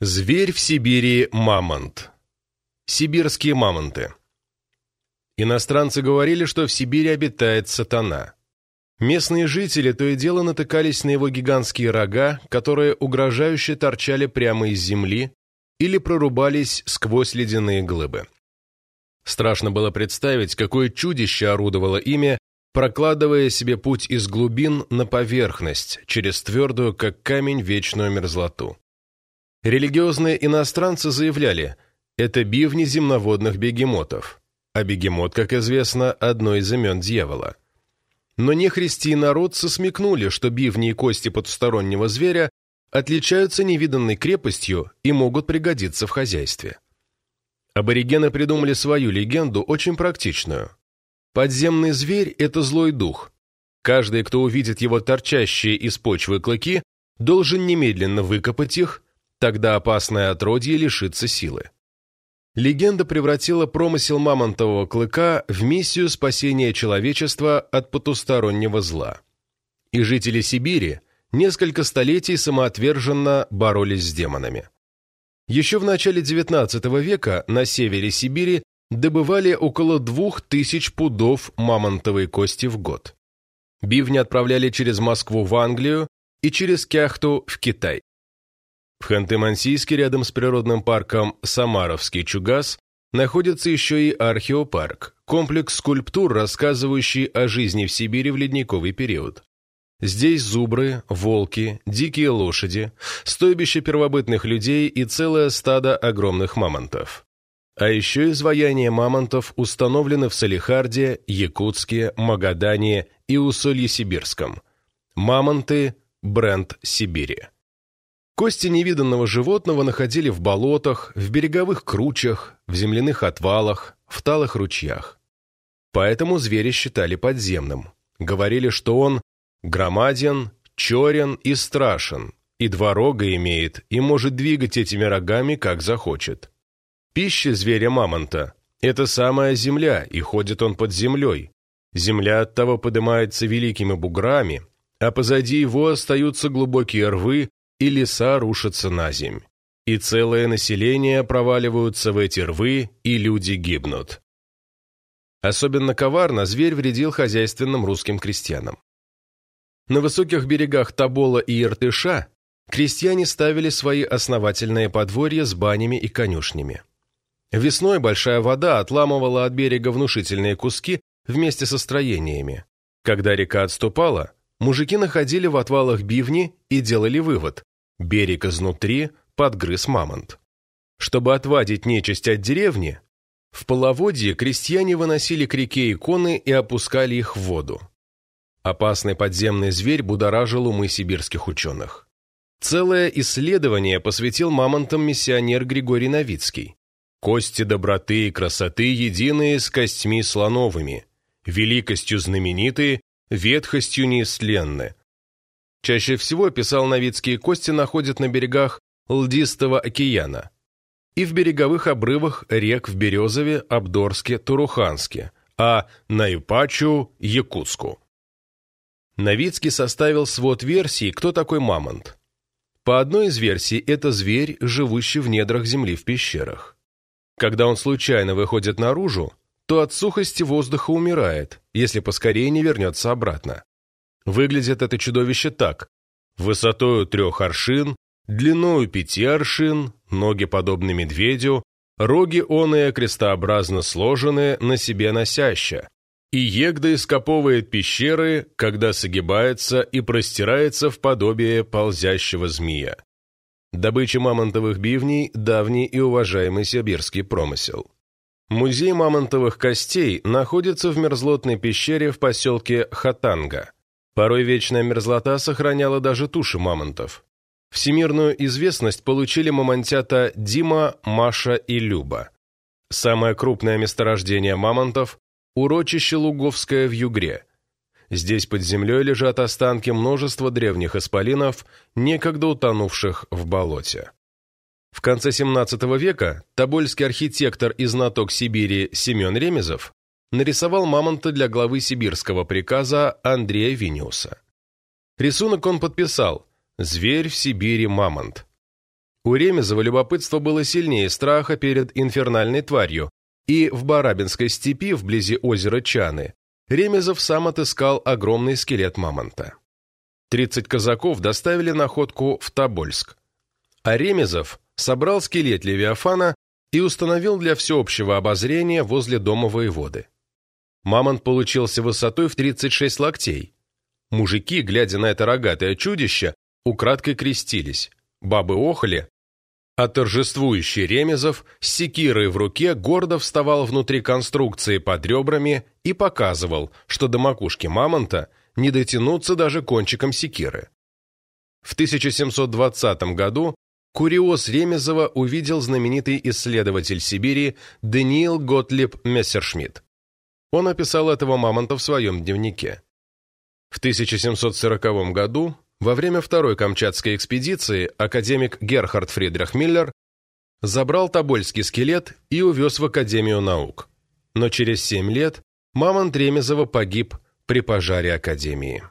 Зверь в Сибири – мамонт. Сибирские мамонты. Иностранцы говорили, что в Сибири обитает сатана. Местные жители то и дело натыкались на его гигантские рога, которые угрожающе торчали прямо из земли или прорубались сквозь ледяные глыбы. Страшно было представить, какое чудище орудовало ими, прокладывая себе путь из глубин на поверхность, через твердую, как камень, вечную мерзлоту. Религиозные иностранцы заявляли, это бивни земноводных бегемотов, а бегемот, как известно, одно из имен дьявола. Но нехристи и народцы смекнули, что бивни и кости потустороннего зверя отличаются невиданной крепостью и могут пригодиться в хозяйстве. Аборигены придумали свою легенду, очень практичную. Подземный зверь – это злой дух. Каждый, кто увидит его торчащие из почвы клыки, должен немедленно выкопать их Тогда опасное отродье лишится силы. Легенда превратила промысел мамонтового клыка в миссию спасения человечества от потустороннего зла. И жители Сибири несколько столетий самоотверженно боролись с демонами. Еще в начале XIX века на севере Сибири добывали около двух тысяч пудов мамонтовой кости в год. Бивни отправляли через Москву в Англию и через Кяхту в Китай. В Ханты-Мансийске рядом с природным парком Самаровский Чугас находится еще и археопарк, комплекс скульптур, рассказывающий о жизни в Сибири в ледниковый период. Здесь зубры, волки, дикие лошади, стойбище первобытных людей и целое стадо огромных мамонтов. А еще изваяния мамонтов установлены в Салихарде, Якутске, Магадане и Усолье-Сибирском. Мамонты – бренд Сибири. Кости невиданного животного находили в болотах, в береговых кручах, в земляных отвалах, в талых ручьях. Поэтому зверя считали подземным. Говорили, что он громаден, черен и страшен, и два рога имеет, и может двигать этими рогами, как захочет. Пища зверя-мамонта – это самая земля, и ходит он под землей. Земля оттого поднимается великими буграми, а позади его остаются глубокие рвы, и леса рушатся на земь, и целое население проваливаются в эти рвы, и люди гибнут. Особенно коварно зверь вредил хозяйственным русским крестьянам. На высоких берегах Тобола и Иртыша крестьяне ставили свои основательные подворья с банями и конюшнями. Весной большая вода отламывала от берега внушительные куски вместе со строениями. Когда река отступала, мужики находили в отвалах бивни и делали вывод. Берег изнутри подгрыз мамонт. Чтобы отвадить нечисть от деревни, в половодье крестьяне выносили к реке иконы и опускали их в воду. Опасный подземный зверь будоражил умы сибирских ученых. Целое исследование посвятил мамонтам миссионер Григорий Новицкий. Кости доброты и красоты единые с костьми слоновыми, великостью знаменитые, ветхостью неисленны, Чаще всего писал Новицкие кости находят на берегах Лдистого океана и в береговых обрывах рек в Березове, Абдорске, Туруханске, а на Ипачу – Якутску. Новицкий составил свод версий, кто такой мамонт. По одной из версий, это зверь, живущий в недрах земли в пещерах. Когда он случайно выходит наружу, то от сухости воздуха умирает, если поскорее не вернется обратно. Выглядит это чудовище так. Высотою трех аршин, длиною пяти аршин, ноги подобны медведю, роги оные крестообразно сложенные, на себе носяща, и егда ископовывает пещеры, когда согибается и простирается в подобие ползящего змея. Добыча мамонтовых бивней – давний и уважаемый сибирский промысел. Музей мамонтовых костей находится в мерзлотной пещере в поселке Хатанга – Порой вечная мерзлота сохраняла даже туши мамонтов. Всемирную известность получили мамонтята Дима, Маша и Люба. Самое крупное месторождение мамонтов – урочище Луговское в Югре. Здесь под землей лежат останки множества древних исполинов, некогда утонувших в болоте. В конце XVII века тобольский архитектор и знаток Сибири Семен Ремезов нарисовал мамонта для главы сибирского приказа Андрея Виниуса. Рисунок он подписал «Зверь в Сибири мамонт». У Ремезова любопытство было сильнее страха перед инфернальной тварью, и в Барабинской степи, вблизи озера Чаны, Ремезов сам отыскал огромный скелет мамонта. 30 казаков доставили находку в Тобольск. А Ремезов собрал скелет Левиафана и установил для всеобщего обозрения возле дома воеводы. Мамонт получился высотой в 36 локтей. Мужики, глядя на это рогатое чудище, украдкой крестились, бабы охали, а торжествующий Ремезов с секирой в руке гордо вставал внутри конструкции под ребрами и показывал, что до макушки мамонта не дотянуться даже кончиком секиры. В 1720 году Куриоз Ремезова увидел знаменитый исследователь Сибири Даниил Готлиб Мессершмитт. Он описал этого мамонта в своем дневнике. В 1740 году, во время второй Камчатской экспедиции, академик Герхард Фридрих Миллер забрал тобольский скелет и увез в Академию наук. Но через семь лет мамонт Ремезова погиб при пожаре Академии.